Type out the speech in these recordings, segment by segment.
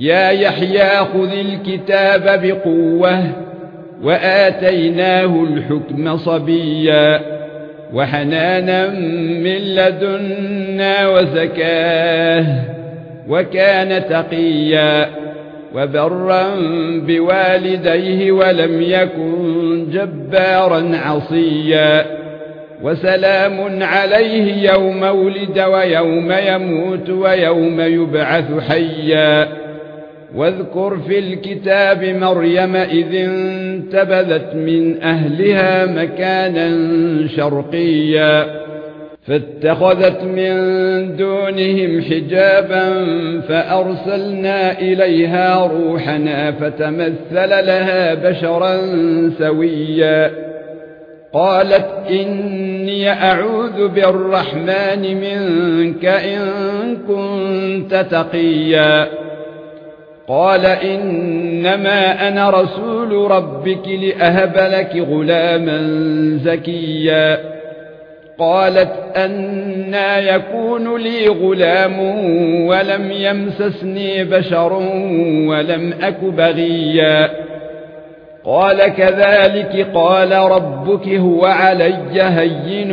يا يحيى خذ الكتاب بقوة وآتيناه الحكم صبيا وحنانا من لدنا وزكاه وكان تقيا وبرا بوالديه ولم يكن جبارا عصيا وسلام عليه يوم ولد ويوم يموت ويوم يبعث حيا واذكر في الكتاب مريم إذ انتبذت من أهلها مكانا شرقيا فاتخذت من دونهم حجابا فأرسلنا إليها روحنا فتمثل لها بشرا سويا. قالت إني أعوذ بالرحمن منك إن كنت تقيا. قال إنما أنا رسول ربك لأهب لك غلاما زكيا. قالت أنا يكون لي غلام ولم يمسسني بشر ولم أك بغيا. قال كذلك قال ربك هو علي هين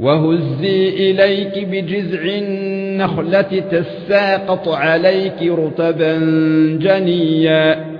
وهزي إليك بجذع النخلة تساقط عليك رطبا جنيا.